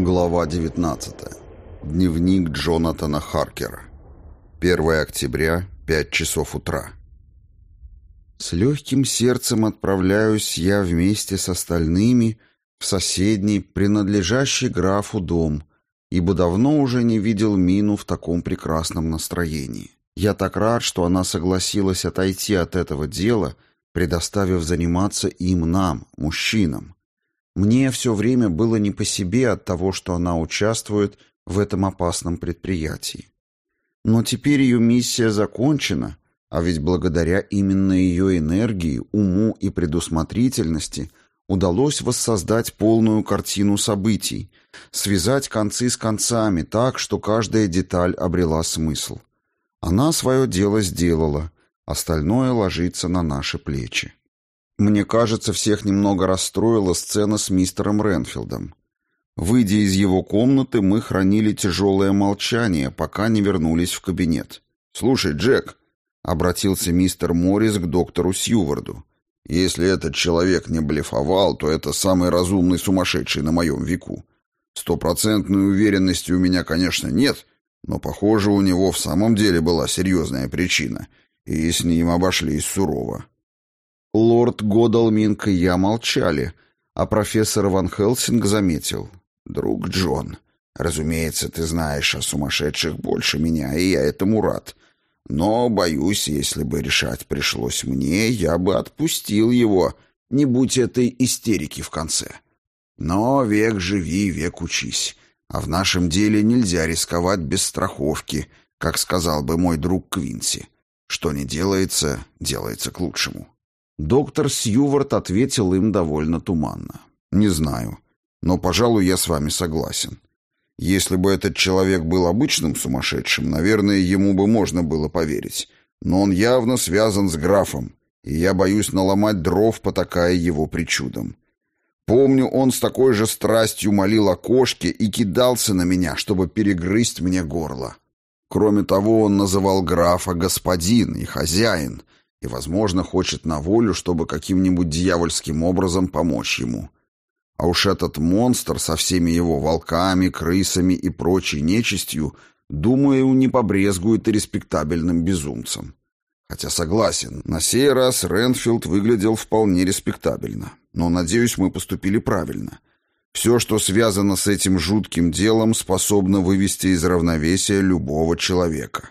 Глава 19. Дневник Джонатана Харкера. 1 октября, 5 часов утра. С легким сердцем отправляюсь я вместе с остальными в соседний, принадлежащий графу дом, ибо давно уже не видел Мину в таком прекрасном настроении. Я так рад, что она согласилась отойти от этого дела, предоставив заниматься им нам, мужчинам. Мне все время было не по себе от того, что она участвует в этом опасном предприятии. Но теперь ее миссия закончена, а ведь благодаря именно ее энергии, уму и предусмотрительности удалось воссоздать полную картину событий, связать концы с концами так, что каждая деталь обрела смысл. Она свое дело сделала, остальное ложится на наши плечи. Мне кажется, всех немного расстроила сцена с мистером Ренфилдом. Выйдя из его комнаты, мы хранили тяжелое молчание, пока не вернулись в кабинет. «Слушай, Джек», — обратился мистер Моррис к доктору Сьюварду, «если этот человек не блефовал, то это самый разумный сумасшедший на моем веку. Стопроцентной уверенности у меня, конечно, нет, но, похоже, у него в самом деле была серьезная причина, и с ним обошлись сурово». Лорд Годалминг и я молчали, а профессор Ван Хелсинг заметил. «Друг Джон, разумеется, ты знаешь о сумасшедших больше меня, и я этому рад. Но, боюсь, если бы решать пришлось мне, я бы отпустил его, не будь этой истерики в конце. Но век живи, век учись. А в нашем деле нельзя рисковать без страховки, как сказал бы мой друг Квинси. Что не делается, делается к лучшему». Доктор Сьювард ответил им довольно туманно. «Не знаю, но, пожалуй, я с вами согласен. Если бы этот человек был обычным сумасшедшим, наверное, ему бы можно было поверить. Но он явно связан с графом, и я боюсь наломать дров, потакая его причудам. Помню, он с такой же страстью молил о кошке и кидался на меня, чтобы перегрызть мне горло. Кроме того, он называл графа господин и хозяин, и, возможно, хочет на волю, чтобы каким-нибудь дьявольским образом помочь ему. А уж этот монстр со всеми его волками, крысами и прочей нечистью, думаю, не побрезгует и респектабельным безумцем. Хотя согласен, на сей раз Ренфилд выглядел вполне респектабельно. Но, надеюсь, мы поступили правильно. Все, что связано с этим жутким делом, способно вывести из равновесия любого человека.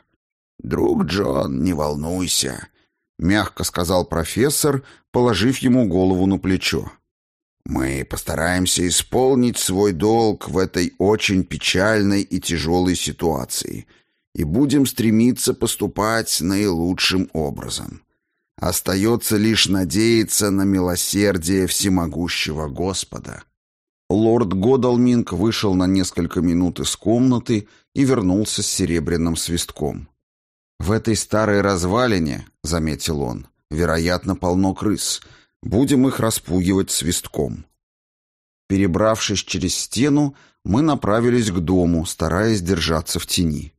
«Друг Джон, не волнуйся», — мягко сказал профессор, положив ему голову на плечо. «Мы постараемся исполнить свой долг в этой очень печальной и тяжелой ситуации и будем стремиться поступать наилучшим образом. Остается лишь надеяться на милосердие всемогущего Господа». Лорд Годалминг вышел на несколько минут из комнаты и вернулся с серебряным свистком. «В этой старой развалине, — заметил он, — вероятно, полно крыс. Будем их распугивать свистком». Перебравшись через стену, мы направились к дому, стараясь держаться в тени.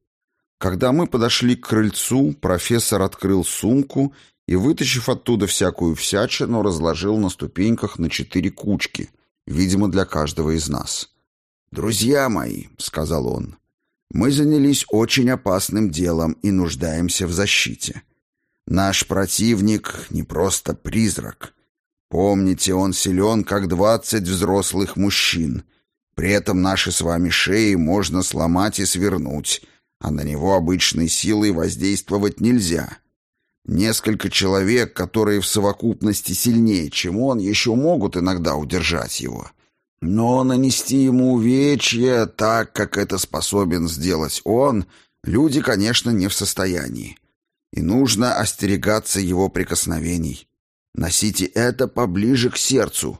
Когда мы подошли к крыльцу, профессор открыл сумку и, вытащив оттуда всякую всячину, разложил на ступеньках на четыре кучки, видимо, для каждого из нас. «Друзья мои», — сказал он, мы занялись очень опасным делом и нуждаемся в защите. Наш противник не просто призрак. Помните, он силен, как двадцать взрослых мужчин. При этом наши с вами шеи можно сломать и свернуть, а на него обычной силой воздействовать нельзя. Несколько человек, которые в совокупности сильнее, чем он, еще могут иногда удержать его. Но нанести ему увечья так, как это способен сделать он, люди, конечно, не в состоянии. И нужно остерегаться его прикосновений. Носите это поближе к сердцу.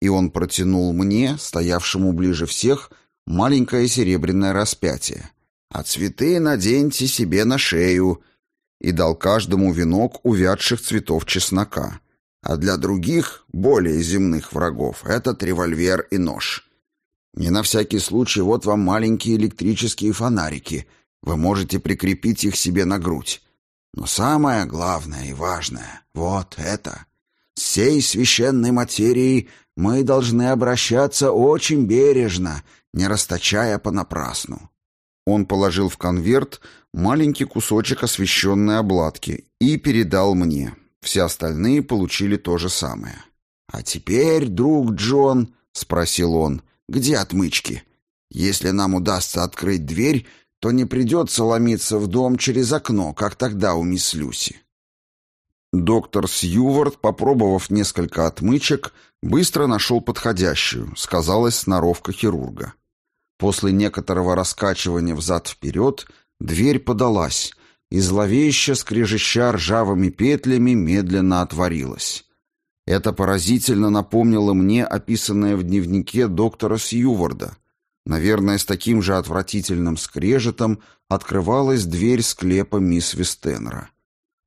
И он протянул мне, стоявшему ближе всех, маленькое серебряное распятие. А цветы наденьте себе на шею. И дал каждому венок увядших цветов чеснока а для других, более земных врагов, этот револьвер и нож. И на всякий случай вот вам маленькие электрические фонарики. Вы можете прикрепить их себе на грудь. Но самое главное и важное — вот это. С сей священной материей мы должны обращаться очень бережно, не расточая понапрасну». Он положил в конверт маленький кусочек освещенной обладки и передал мне. Все остальные получили то же самое. «А теперь, друг Джон», — спросил он, — «где отмычки? Если нам удастся открыть дверь, то не придется ломиться в дом через окно, как тогда у мисс Люси». Доктор Сьювард, попробовав несколько отмычек, быстро нашел подходящую, сказалась сноровка хирурга. После некоторого раскачивания взад-вперед дверь подалась, и зловеще, скрежеща ржавыми петлями, медленно отворилась. Это поразительно напомнило мне описанное в дневнике доктора Сьюварда. Наверное, с таким же отвратительным скрежетом открывалась дверь склепа мисс Вестенера.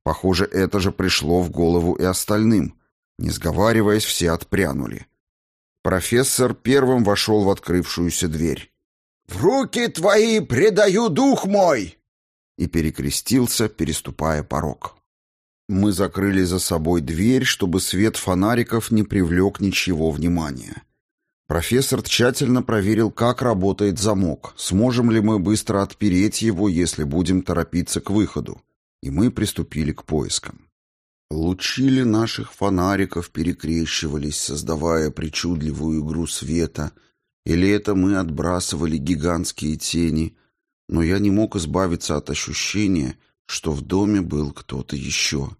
Похоже, это же пришло в голову и остальным. Не сговариваясь, все отпрянули. Профессор первым вошел в открывшуюся дверь. «В руки твои предаю дух мой!» И перекрестился, переступая порог. Мы закрыли за собой дверь, чтобы свет фонариков не привлек ничего внимания. Профессор тщательно проверил, как работает замок, сможем ли мы быстро отпереть его, если будем торопиться к выходу и мы приступили к поискам. Лучили наших фонариков перекрещивались, создавая причудливую игру света, или это мы отбрасывали гигантские тени, но я не мог избавиться от ощущения, что в доме был кто-то еще.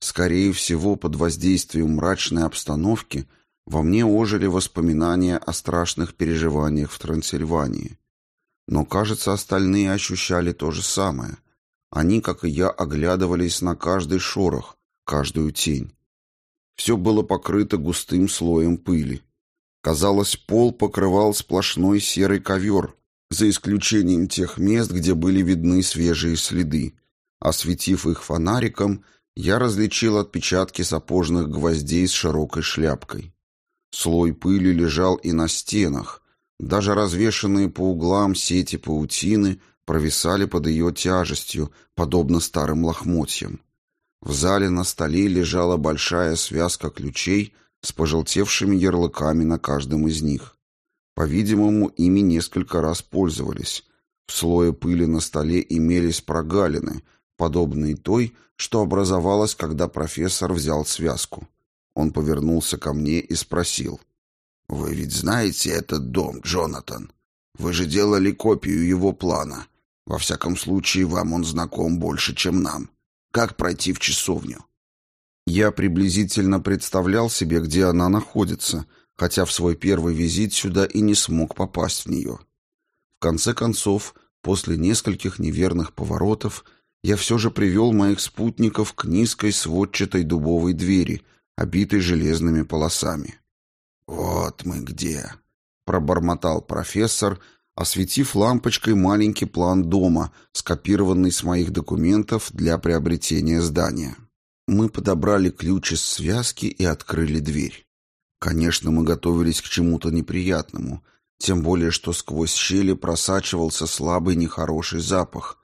Скорее всего, под воздействием мрачной обстановки во мне ожили воспоминания о страшных переживаниях в Трансильвании. Но, кажется, остальные ощущали то же самое. Они, как и я, оглядывались на каждый шорох, каждую тень. Все было покрыто густым слоем пыли. Казалось, пол покрывал сплошной серый ковер, за исключением тех мест, где были видны свежие следы. Осветив их фонариком, я различил отпечатки сапожных гвоздей с широкой шляпкой. Слой пыли лежал и на стенах. Даже развешанные по углам сети паутины – провисали под ее тяжестью, подобно старым лохмотьям. В зале на столе лежала большая связка ключей с пожелтевшими ярлыками на каждом из них. По-видимому, ими несколько раз пользовались. В слое пыли на столе имелись прогалины, подобные той, что образовалась, когда профессор взял связку. Он повернулся ко мне и спросил. «Вы ведь знаете этот дом, Джонатан? Вы же делали копию его плана. Во всяком случае, вам он знаком больше, чем нам. Как пройти в часовню? Я приблизительно представлял себе, где она находится, хотя в свой первый визит сюда и не смог попасть в нее. В конце концов, после нескольких неверных поворотов, я все же привел моих спутников к низкой сводчатой дубовой двери, обитой железными полосами. «Вот мы где!» — пробормотал профессор — осветив лампочкой маленький план дома, скопированный с моих документов для приобретения здания. Мы подобрали ключ из связки и открыли дверь. Конечно, мы готовились к чему-то неприятному, тем более что сквозь щели просачивался слабый нехороший запах,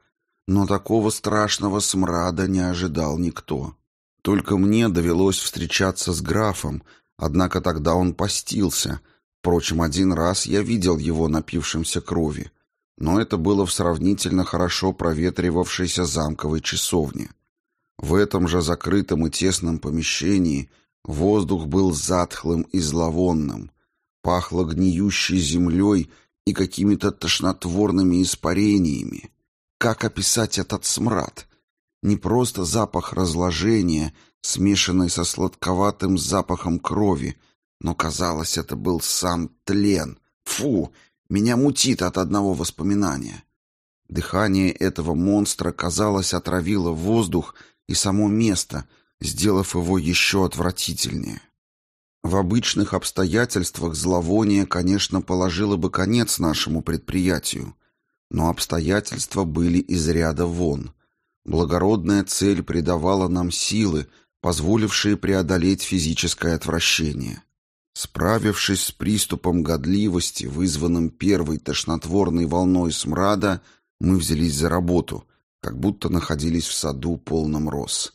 но такого страшного смрада не ожидал никто. Только мне довелось встречаться с графом, однако тогда он постился, Впрочем, один раз я видел его напившимся крови, но это было в сравнительно хорошо проветривавшейся замковой часовне. В этом же закрытом и тесном помещении воздух был затхлым и зловонным, пахло гниющей землей и какими-то тошнотворными испарениями. Как описать этот смрад? Не просто запах разложения, смешанный со сладковатым запахом крови, но, казалось, это был сам тлен. Фу! Меня мутит от одного воспоминания. Дыхание этого монстра, казалось, отравило воздух и само место, сделав его еще отвратительнее. В обычных обстоятельствах зловоние, конечно, положило бы конец нашему предприятию, но обстоятельства были из ряда вон. Благородная цель придавала нам силы, позволившие преодолеть физическое отвращение. Справившись с приступом годливости, вызванным первой тошнотворной волной смрада, мы взялись за работу, как будто находились в саду полном роз.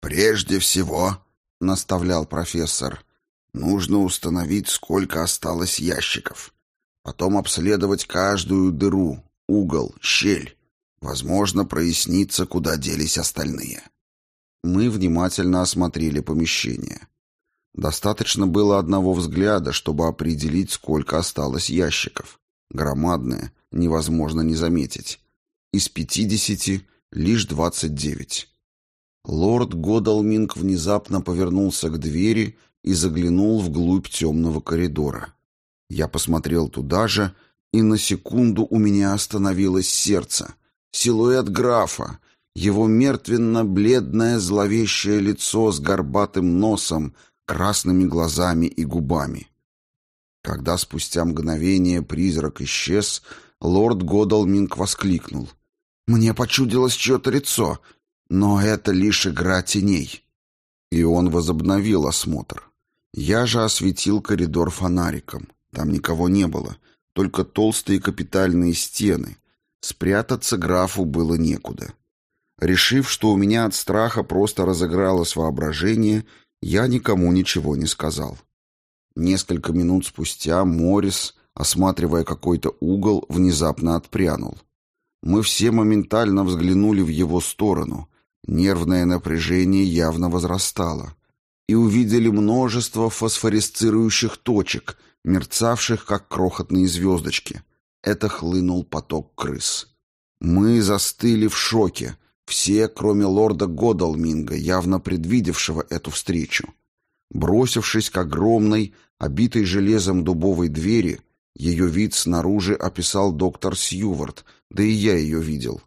«Прежде всего», — наставлял профессор, — «нужно установить, сколько осталось ящиков. Потом обследовать каждую дыру, угол, щель. Возможно, прояснится, куда делись остальные. Мы внимательно осмотрели помещение. Достаточно было одного взгляда, чтобы определить, сколько осталось ящиков. Громадное, невозможно не заметить. Из пятидесяти лишь двадцать девять. Лорд Годалминг внезапно повернулся к двери и заглянул вглубь темного коридора. Я посмотрел туда же, и на секунду у меня остановилось сердце. Силуэт графа, его мертвенно-бледное зловещее лицо с горбатым носом, красными глазами и губами. Когда спустя мгновение призрак исчез, лорд Годалминг воскликнул. «Мне почудилось чье-то лицо, но это лишь игра теней». И он возобновил осмотр. Я же осветил коридор фонариком. Там никого не было, только толстые капитальные стены. Спрятаться графу было некуда. Решив, что у меня от страха просто разыгралось воображение, я никому ничего не сказал. Несколько минут спустя Морис, осматривая какой-то угол, внезапно отпрянул. Мы все моментально взглянули в его сторону. Нервное напряжение явно возрастало. И увидели множество фосфорисцирующих точек, мерцавших, как крохотные звездочки. Это хлынул поток крыс. Мы застыли в шоке, все, кроме лорда Годалминга, явно предвидевшего эту встречу. Бросившись к огромной, обитой железом дубовой двери, ее вид снаружи описал доктор Сьювард, да и я ее видел.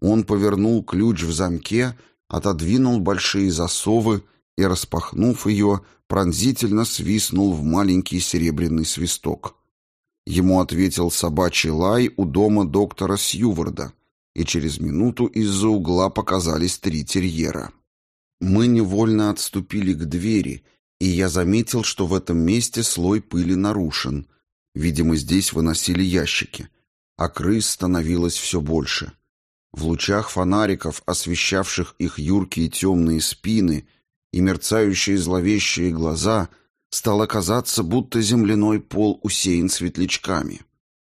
Он повернул ключ в замке, отодвинул большие засовы и, распахнув ее, пронзительно свистнул в маленький серебряный свисток. Ему ответил собачий лай у дома доктора Сьюварда, и через минуту из-за угла показались три терьера. Мы невольно отступили к двери — и я заметил, что в этом месте слой пыли нарушен. Видимо, здесь выносили ящики, а крыс становилось все больше. В лучах фонариков, освещавших их юркие темные спины и мерцающие зловещие глаза, стало казаться, будто земляной пол усеян светлячками.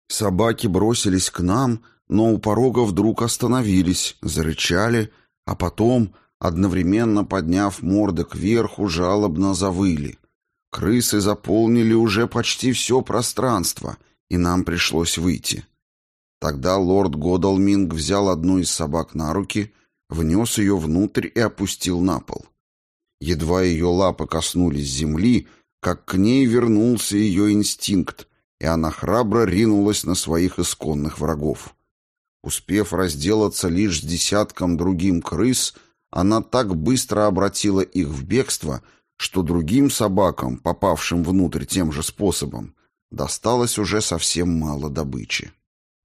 Собаки бросились к нам, но у порога вдруг остановились, зарычали, а потом одновременно подняв морды кверху, жалобно завыли. Крысы заполнили уже почти все пространство, и нам пришлось выйти. Тогда лорд Годалминг взял одну из собак на руки, внес ее внутрь и опустил на пол. Едва ее лапы коснулись земли, как к ней вернулся ее инстинкт, и она храбро ринулась на своих исконных врагов. Успев разделаться лишь с десятком другим крыс, она так быстро обратила их в бегство, что другим собакам, попавшим внутрь тем же способом, досталось уже совсем мало добычи.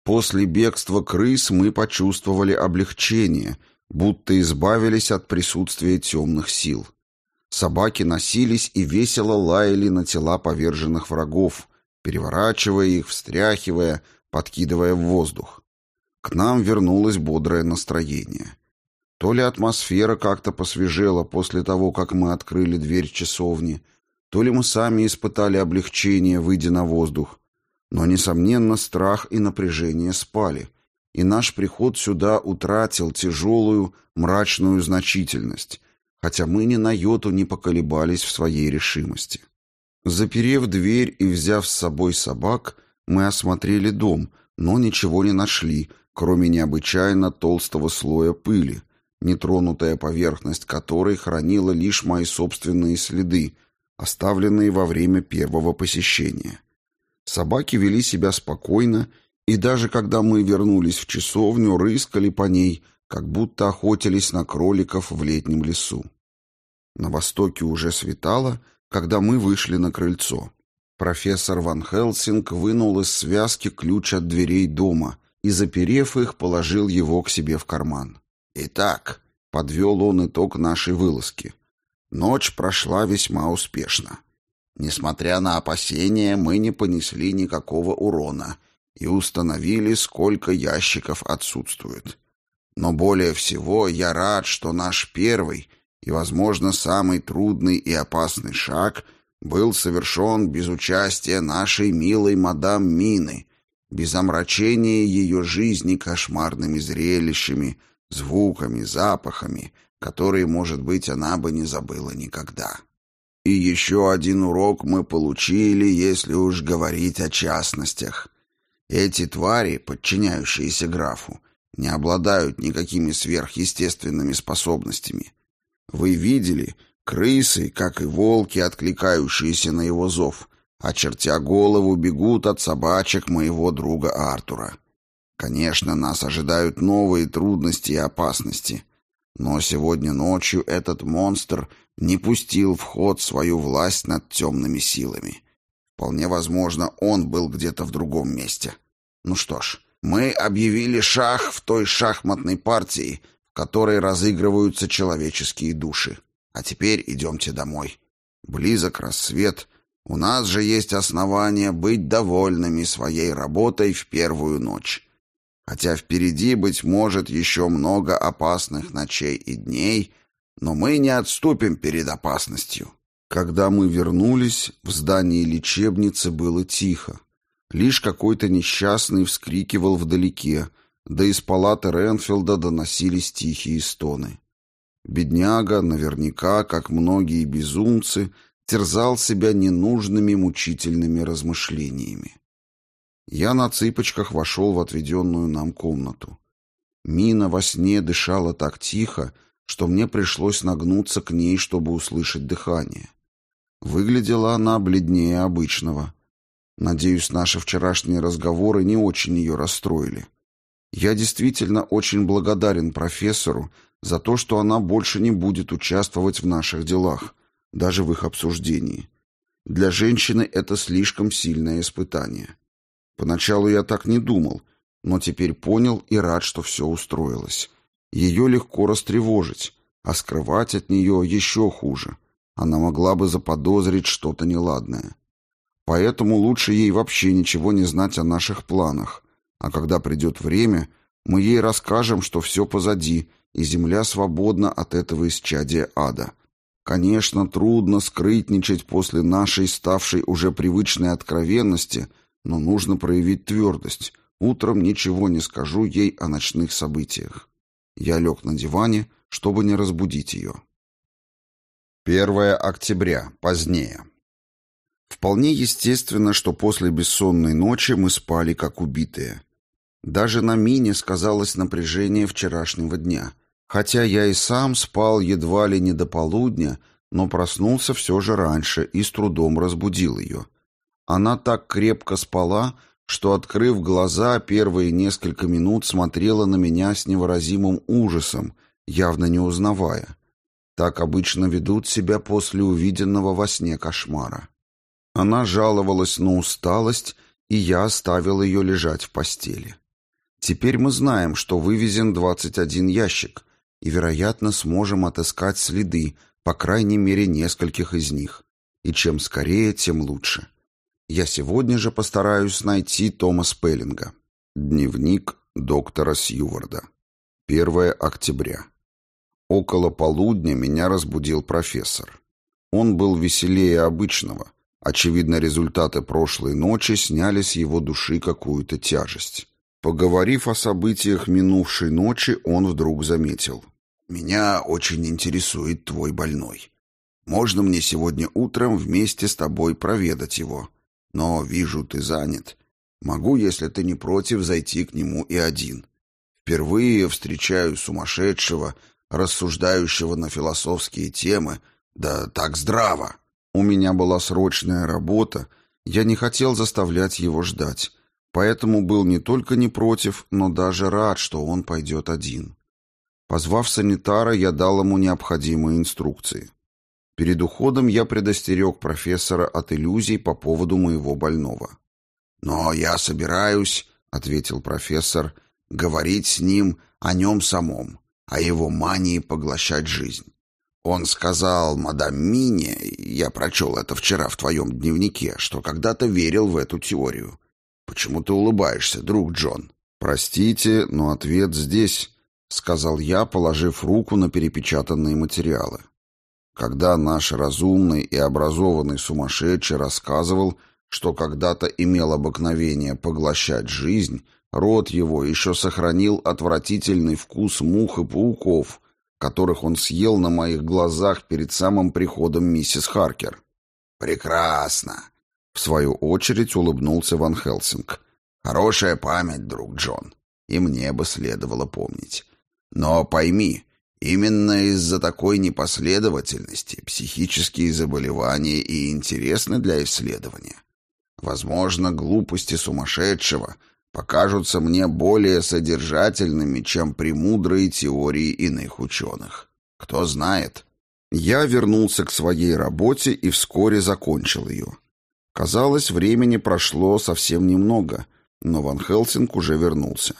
После бегства крыс мы почувствовали облегчение, будто избавились от присутствия темных сил. Собаки носились и весело лаяли на тела поверженных врагов, переворачивая их, встряхивая, подкидывая в воздух. К нам вернулось бодрое настроение. То ли атмосфера как-то посвежела после того, как мы открыли дверь часовни, то ли мы сами испытали облегчение, выйдя на воздух. Но, несомненно, страх и напряжение спали, и наш приход сюда утратил тяжелую, мрачную значительность, хотя мы ни на йоту не поколебались в своей решимости. Заперев дверь и взяв с собой собак, мы осмотрели дом, но ничего не нашли, кроме необычайно толстого слоя пыли, нетронутая поверхность которой хранила лишь мои собственные следы, оставленные во время первого посещения. Собаки вели себя спокойно, и даже когда мы вернулись в часовню, рыскали по ней, как будто охотились на кроликов в летнем лесу. На востоке уже светало, когда мы вышли на крыльцо. Профессор Ван Хелсинг вынул из связки ключ от дверей дома и, заперев их, положил его к себе в карман. Итак, подвел он итог нашей вылазки. Ночь прошла весьма успешно. Несмотря на опасения, мы не понесли никакого урона и установили, сколько ящиков отсутствует. Но более всего я рад, что наш первый и, возможно, самый трудный и опасный шаг был совершен без участия нашей милой мадам Мины, без омрачения ее жизни кошмарными зрелищами, звуками, запахами, которые, может быть, она бы не забыла никогда. И еще один урок мы получили, если уж говорить о частностях. Эти твари, подчиняющиеся графу, не обладают никакими сверхъестественными способностями. Вы видели, крысы, как и волки, откликающиеся на его зов, очертя голову, бегут от собачек моего друга Артура. Конечно, нас ожидают новые трудности и опасности, но сегодня ночью этот монстр не пустил в ход свою власть над темными силами. Вполне возможно, он был где-то в другом месте. Ну что ж, мы объявили шах в той шахматной партии, которой разыгрываются человеческие души. А теперь идемте домой. Близок рассвет. У нас же есть основания быть довольными своей работой в первую ночь. Хотя впереди, быть может, еще много опасных ночей и дней, но мы не отступим перед опасностью. Когда мы вернулись, в здании лечебницы было тихо. Лишь какой-то несчастный вскрикивал вдалеке, да из палаты Ренфилда доносились тихие стоны. Бедняга, наверняка, как многие безумцы, терзал себя ненужными мучительными размышлениями. Я на цыпочках вошел в отведенную нам комнату. Мина во сне дышала так тихо, что мне пришлось нагнуться к ней, чтобы услышать дыхание. Выглядела она бледнее обычного. Надеюсь, наши вчерашние разговоры не очень ее расстроили. Я действительно очень благодарен профессору за то, что она больше не будет участвовать в наших делах, даже в их обсуждении. Для женщины это слишком сильное испытание. Поначалу я так не думал, но теперь понял и рад, что все устроилось. Ее легко растревожить, а скрывать от нее еще хуже. Она могла бы заподозрить что-то неладное. Поэтому лучше ей вообще ничего не знать о наших планах. А когда придет время, мы ей расскажем, что все позади, и земля свободна от этого исчадия ада. Конечно, трудно скрытничать после нашей, ставшей уже привычной откровенности, но нужно проявить твердость. Утром ничего не скажу ей о ночных событиях. Я лег на диване, чтобы не разбудить ее. 1 октября, позднее. Вполне естественно, что после бессонной ночи мы спали как убитые. Даже на мине сказалось напряжение вчерашнего дня. Хотя я и сам спал едва ли не до полудня, но проснулся все же раньше и с трудом разбудил ее. Она так крепко спала, что, открыв глаза, первые несколько минут смотрела на меня с невыразимым ужасом, явно не узнавая. Так обычно ведут себя после увиденного во сне кошмара. Она жаловалась на усталость, и я оставил ее лежать в постели. Теперь мы знаем, что вывезен 21 ящик, и, вероятно, сможем отыскать следы, по крайней мере, нескольких из них. И чем скорее, тем лучше. Я сегодня же постараюсь найти Тома Спеллинга. Дневник доктора Сьюварда. 1 октября. Около полудня меня разбудил профессор. Он был веселее обычного, Очевидно, результаты прошлой ночи сняли с его души какую-то тяжесть. Поговорив о событиях минувшей ночи, он вдруг заметил. «Меня очень интересует твой больной. Можно мне сегодня утром вместе с тобой проведать его? Но, вижу, ты занят. Могу, если ты не против, зайти к нему и один. Впервые встречаю сумасшедшего, рассуждающего на философские темы, да так здраво. У меня была срочная работа, я не хотел заставлять его ждать, поэтому был не только не против, но даже рад, что он пойдет один. Позвав санитара, я дал ему необходимые инструкции. Перед уходом я предостерег профессора от иллюзий по поводу моего больного. «Но я собираюсь», — ответил профессор, — «говорить с ним о нем самом, о его мании поглощать жизнь. Он сказал мадам Мине, я прочел это вчера в твоем дневнике, что когда-то верил в эту теорию. Почему ты улыбаешься, друг Джон? Простите, но ответ здесь, сказал я, положив руку на перепечатанные материалы. Когда наш разумный и образованный сумасшедший рассказывал, что когда-то имел обыкновение поглощать жизнь, рот его еще сохранил отвратительный вкус мух и пауков, которых он съел на моих глазах перед самым приходом миссис Харкер. «Прекрасно!» — в свою очередь улыбнулся Ван Хелсинг. «Хорошая память, друг Джон, и мне бы следовало помнить. Но пойми, именно из-за такой непоследовательности психические заболевания и интересны для исследования. Возможно, глупости сумасшедшего покажутся мне более содержательными, чем премудрые теории иных ученых. Кто знает. Я вернулся к своей работе и вскоре закончил ее. Казалось, времени прошло совсем немного, но Ван Хелсинг уже вернулся.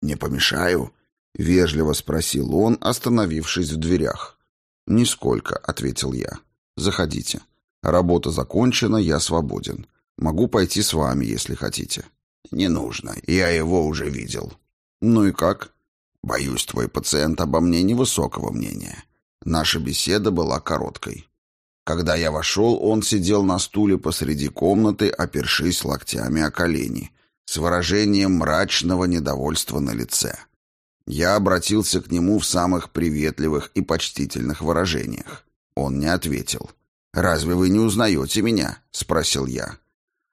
«Не помешаю?» — вежливо спросил он, остановившись в дверях. «Нисколько», — ответил я. «Заходите. Работа закончена, я свободен. Могу пойти с вами, если хотите». «Не нужно, я его уже видел». «Ну и как?» «Боюсь, твой пациент обо мне невысокого мнения. Наша беседа была короткой. Когда я вошел, он сидел на стуле посреди комнаты, опершись локтями о колени, с выражением мрачного недовольства на лице. Я обратился к нему в самых приветливых и почтительных выражениях. Он не ответил. «Разве вы не узнаете меня?» — спросил я.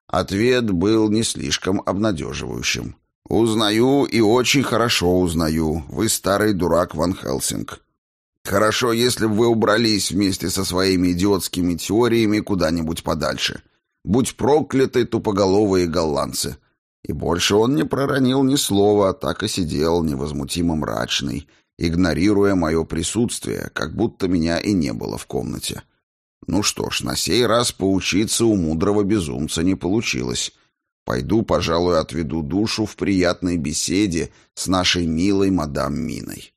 Ответ был не слишком обнадеживающим. «Узнаю и очень хорошо узнаю. Вы старый дурак Ван Хелсинг. Хорошо, если бы вы убрались вместе со своими идиотскими теориями куда-нибудь подальше. Будь прокляты тупоголовые голландцы». И больше он не проронил ни слова, так и сидел невозмутимо мрачный, игнорируя мое присутствие, как будто меня и не было в комнате. Ну что ж, на сей раз поучиться у мудрого безумца не получилось. Пойду, пожалуй, отведу душу в приятной беседе с нашей милой мадам Миной.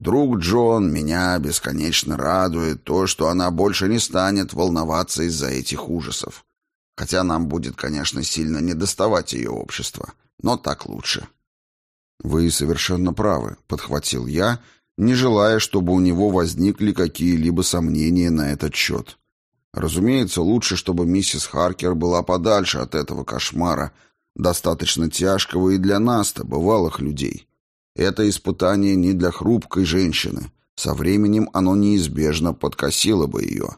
Друг Джон, меня бесконечно радует то, что она больше не станет волноваться из-за этих ужасов. Хотя нам будет, конечно, сильно недоставать ее общества, но так лучше. «Вы совершенно правы», — подхватил я, не желая, чтобы у него возникли какие-либо сомнения на этот счет. Разумеется, лучше, чтобы миссис Харкер была подальше от этого кошмара, достаточно тяжкого и для нас-то, бывалых людей. Это испытание не для хрупкой женщины. Со временем оно неизбежно подкосило бы ее.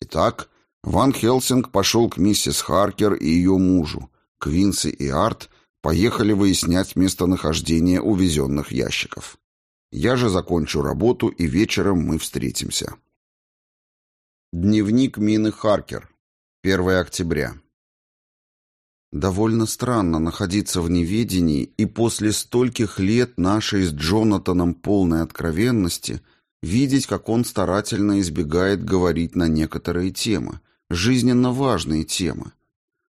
Итак, Ван Хелсинг пошел к миссис Харкер и ее мужу. Квинси и Арт поехали выяснять местонахождение увезенных ящиков. Я же закончу работу, и вечером мы встретимся. Дневник Мины Харкер. 1 октября. Довольно странно находиться в неведении и после стольких лет нашей с Джонатаном полной откровенности видеть, как он старательно избегает говорить на некоторые темы, жизненно важные темы.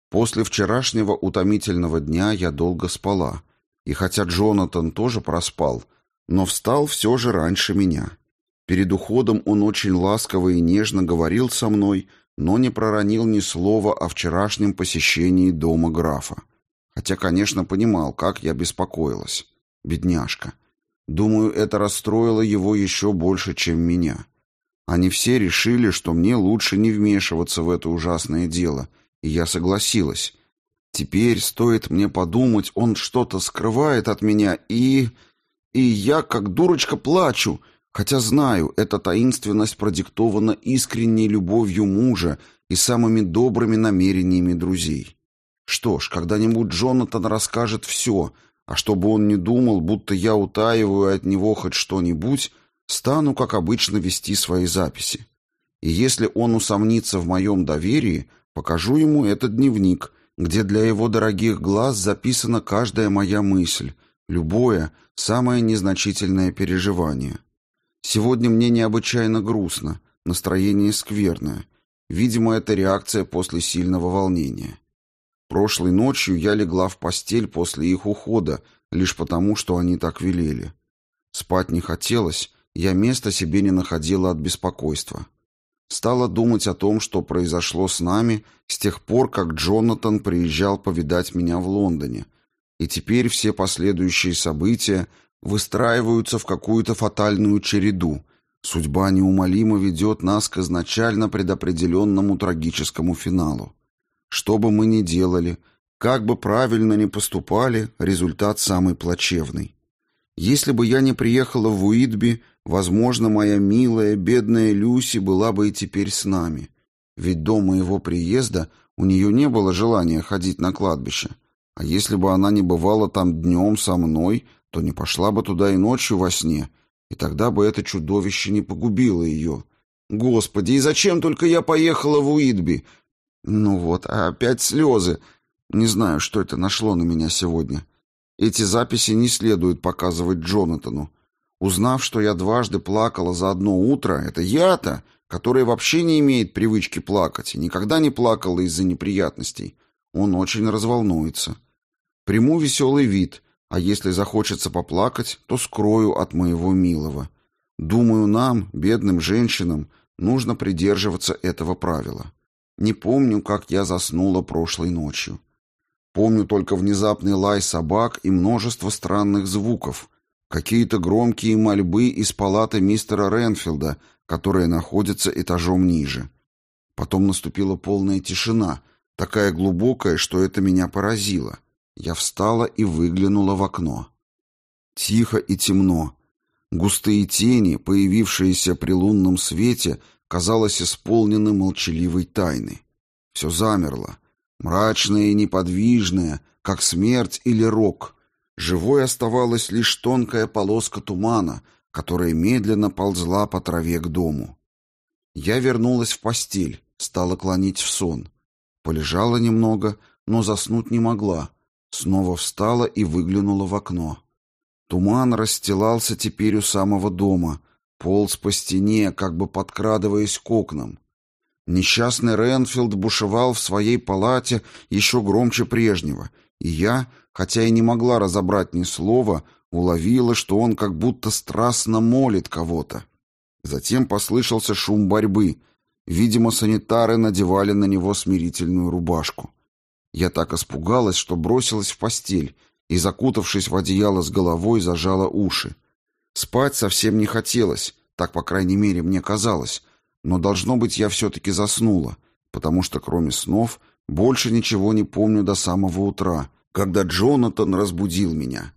После вчерашнего утомительного дня я долго спала, и хотя Джонатан тоже проспал, но встал все же раньше меня. Перед уходом он очень ласково и нежно говорил со мной, но не проронил ни слова о вчерашнем посещении дома графа. Хотя, конечно, понимал, как я беспокоилась. Бедняжка. Думаю, это расстроило его еще больше, чем меня. Они все решили, что мне лучше не вмешиваться в это ужасное дело, и я согласилась. Теперь, стоит мне подумать, он что-то скрывает от меня, и... И я, как дурочка, плачу, Хотя знаю, эта таинственность продиктована искренней любовью мужа и самыми добрыми намерениями друзей. Что ж, когда-нибудь Джонатан расскажет все, а чтобы он не думал, будто я утаиваю от него хоть что-нибудь, стану, как обычно, вести свои записи. И если он усомнится в моем доверии, покажу ему этот дневник, где для его дорогих глаз записана каждая моя мысль, любое, самое незначительное переживание. Сегодня мне необычайно грустно, настроение скверное. Видимо, это реакция после сильного волнения. Прошлой ночью я легла в постель после их ухода, лишь потому, что они так велели. Спать не хотелось, я места себе не находила от беспокойства. Стала думать о том, что произошло с нами с тех пор, как Джонатан приезжал повидать меня в Лондоне, и теперь все последующие события выстраиваются в какую-то фатальную череду. Судьба неумолимо ведет нас к изначально предопределенному трагическому финалу. Что бы мы ни делали, как бы правильно ни поступали, результат самый плачевный. Если бы я не приехала в Уитби, возможно, моя милая, бедная Люси была бы и теперь с нами. Ведь до моего приезда у нее не было желания ходить на кладбище. А если бы она не бывала там днем со мной, то не пошла бы туда и ночью во сне, и тогда бы это чудовище не погубило ее. Господи, и зачем только я поехала в Уитби? Ну вот, а опять слезы. Не знаю, что это нашло на меня сегодня. Эти записи не следует показывать Джонатану. Узнав, что я дважды плакала за одно утро, это я-то, который вообще не имеет привычки плакать и никогда не плакала из-за неприятностей, он очень разволнуется. Приму веселый вид, а если захочется поплакать, то скрою от моего милого. Думаю, нам, бедным женщинам, нужно придерживаться этого правила. Не помню, как я заснула прошлой ночью. Помню только внезапный лай собак и множество странных звуков, какие-то громкие мольбы из палаты мистера Ренфилда, которая находится этажом ниже. Потом наступила полная тишина, такая глубокая, что это меня поразило. Я встала и выглянула в окно. Тихо и темно. Густые тени, появившиеся при лунном свете, казалось, исполнены молчаливой тайны. Все замерло. Мрачное и неподвижное, как смерть или рок. Живой оставалась лишь тонкая полоска тумана, которая медленно ползла по траве к дому. Я вернулась в постель, стала клонить в сон. Полежала немного, но заснуть не могла. Снова встала и выглянула в окно. Туман расстилался теперь у самого дома, полз по стене, как бы подкрадываясь к окнам. Несчастный Ренфилд бушевал в своей палате еще громче прежнего, и я, хотя и не могла разобрать ни слова, уловила, что он как будто страстно молит кого-то. Затем послышался шум борьбы. Видимо, санитары надевали на него смирительную рубашку. Я так испугалась, что бросилась в постель и, закутавшись в одеяло с головой, зажала уши. Спать совсем не хотелось, так, по крайней мере, мне казалось, но, должно быть, я все-таки заснула, потому что, кроме снов, больше ничего не помню до самого утра, когда Джонатан разбудил меня.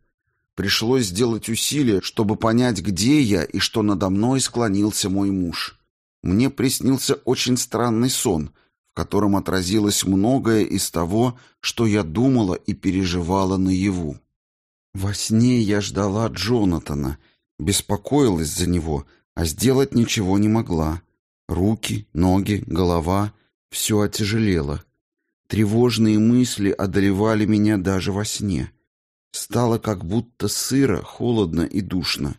Пришлось сделать усилие, чтобы понять, где я и что надо мной склонился мой муж. Мне приснился очень странный сон, в котором отразилось многое из того, что я думала и переживала наяву. Во сне я ждала Джонатана, беспокоилась за него, а сделать ничего не могла. Руки, ноги, голова — все отяжелело. Тревожные мысли одолевали меня даже во сне. Стало как будто сыро, холодно и душно.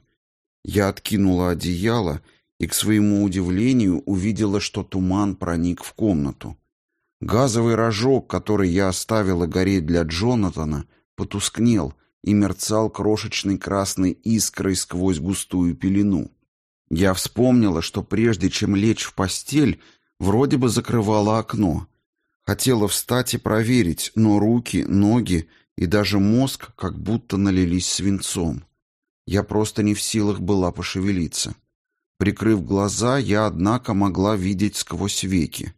Я откинула одеяло и, к своему удивлению, увидела, что туман проник в комнату. Газовый рожок, который я оставила гореть для Джонатана, потускнел и мерцал крошечной красной искрой сквозь густую пелену. Я вспомнила, что прежде чем лечь в постель, вроде бы закрывала окно. Хотела встать и проверить, но руки, ноги и даже мозг как будто налились свинцом. Я просто не в силах была пошевелиться. Прикрыв глаза, я, однако, могла видеть сквозь веки.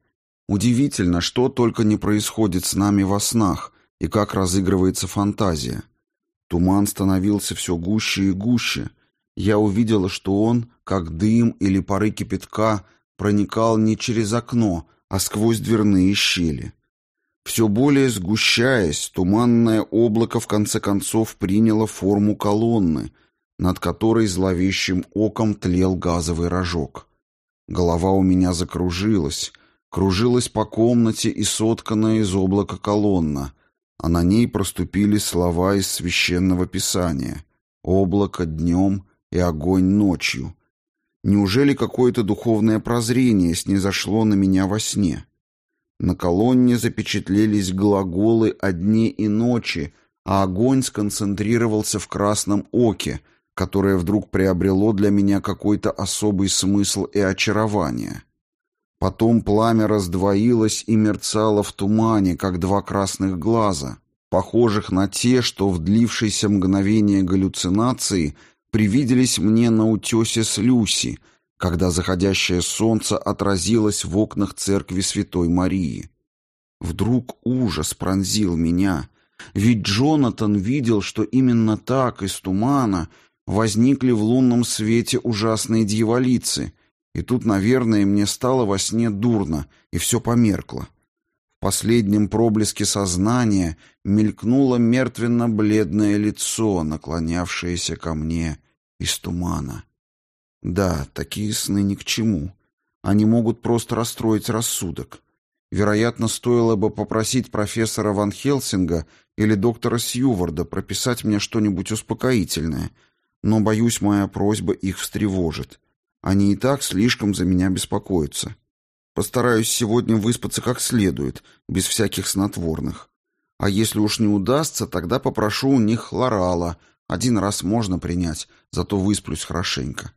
Удивительно, что только не происходит с нами во снах и как разыгрывается фантазия. Туман становился все гуще и гуще, я увидела, что он, как дым или пары кипятка, проникал не через окно, а сквозь дверные щели. Все более сгущаясь, туманное облако в конце концов приняло форму колонны, над которой зловещим оком тлел газовый рожок. Голова у меня закружилась, кружилась по комнате и сотканная из облака колонна, а на ней проступили слова из священного писания «Облако днем, и огонь ночью. Неужели какое-то духовное прозрение снизошло на меня во сне? На колонне запечатлелись глаголы о дне и ночи, а огонь сконцентрировался в красном оке, которое вдруг приобрело для меня какой-то особый смысл и очарование. Потом пламя раздвоилось и мерцало в тумане, как два красных глаза, похожих на те, что в длившейся мгновение галлюцинации привиделись мне на утесе с Люси, когда заходящее солнце отразилось в окнах церкви Святой Марии. Вдруг ужас пронзил меня, ведь Джонатан видел, что именно так из тумана возникли в лунном свете ужасные дьяволицы, и тут, наверное, мне стало во сне дурно, и все померкло. В последнем проблеске сознания мелькнуло мертвенно-бледное лицо, наклонявшееся ко мне из тумана. Да, такие сны ни к чему. Они могут просто расстроить рассудок. Вероятно, стоило бы попросить профессора Ван Хелсинга или доктора Сьюварда прописать мне что-нибудь успокоительное, но, боюсь, моя просьба их встревожит. Они и так слишком за меня беспокоятся. Постараюсь сегодня выспаться как следует, без всяких снотворных. А если уж не удастся, тогда попрошу у них хлорала. Один раз можно принять, зато высплюсь хорошенько.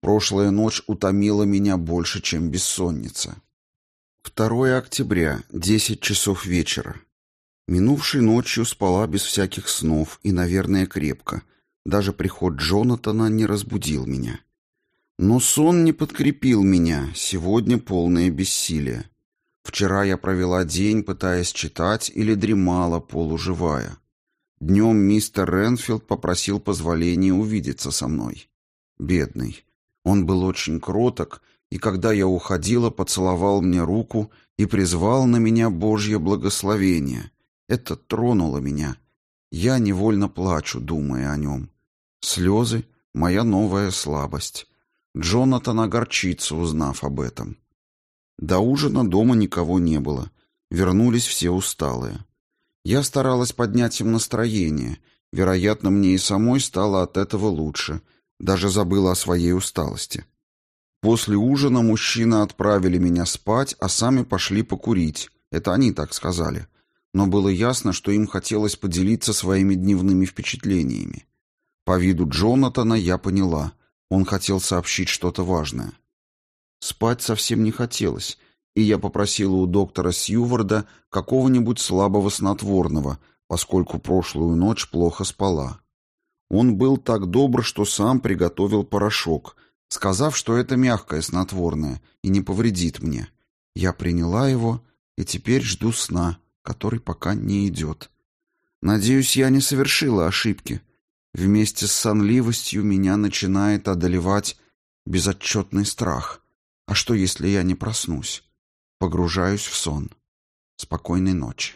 Прошлая ночь утомила меня больше, чем бессонница. 2 октября, 10 часов вечера. Минувшей ночью спала без всяких снов и, наверное, крепко. Даже приход Джонатана не разбудил меня. Но сон не подкрепил меня, сегодня полное бессилие. Вчера я провела день, пытаясь читать, или дремала полуживая. Днем мистер Ренфилд попросил позволения увидеться со мной. Бедный. Он был очень кроток, и когда я уходила, поцеловал мне руку и призвал на меня Божье благословение. Это тронуло меня. Я невольно плачу, думая о нем. Слезы — моя новая слабость. Джонатан огорчится, узнав об этом. До ужина дома никого не было. Вернулись все усталые. Я старалась поднять им настроение. Вероятно, мне и самой стало от этого лучше. Даже забыла о своей усталости. После ужина мужчины отправили меня спать, а сами пошли покурить. Это они так сказали. Но было ясно, что им хотелось поделиться своими дневными впечатлениями. По виду Джонатана я поняла. Он хотел сообщить что-то важное. Спать совсем не хотелось, и я попросила у доктора Сьюварда какого-нибудь слабого снотворного, поскольку прошлую ночь плохо спала. Он был так добр, что сам приготовил порошок, сказав, что это мягкое снотворное и не повредит мне. Я приняла его и теперь жду сна, который пока не идет. Надеюсь, я не совершила ошибки. Вместе с сонливостью меня начинает одолевать безотчетный страх. А что, если я не проснусь? Погружаюсь в сон. Спокойной ночи.